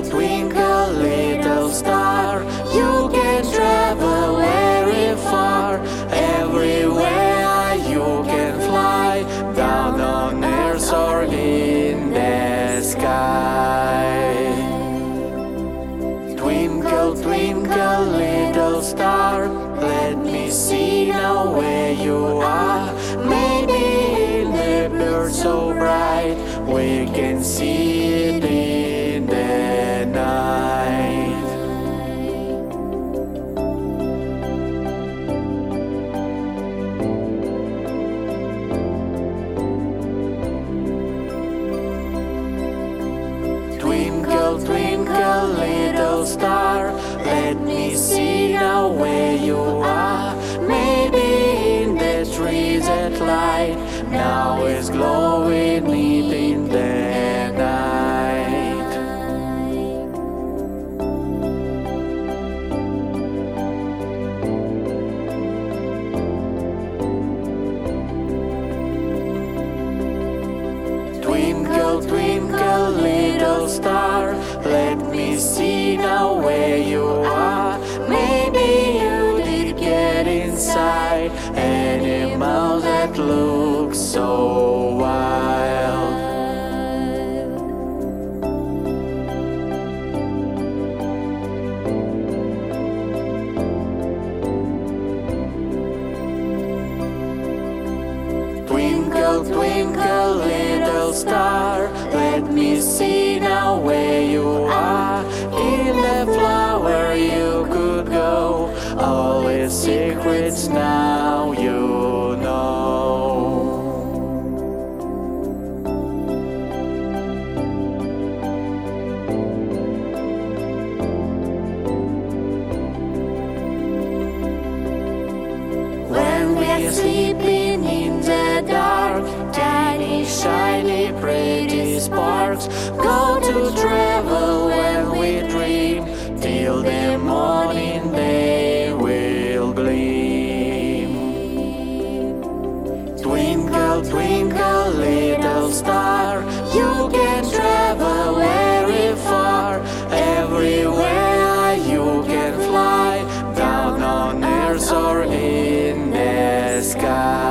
Twinkle, twinkle, little star, you can travel very far. Everywhere you can fly, down on earth or in the sky. Twinkle, twinkle, little star, let me see now where you are. now is glory. Twinkle, twinkle, little star, let me see now where you are. In the flower you could go, all its secrets now you know. When we see. pretty, sparks. Go to travel when we dream. Till the morning day will gleam. Twinkle, twinkle, little star, you can travel very far, everywhere you can fly, down on earth or in the sky.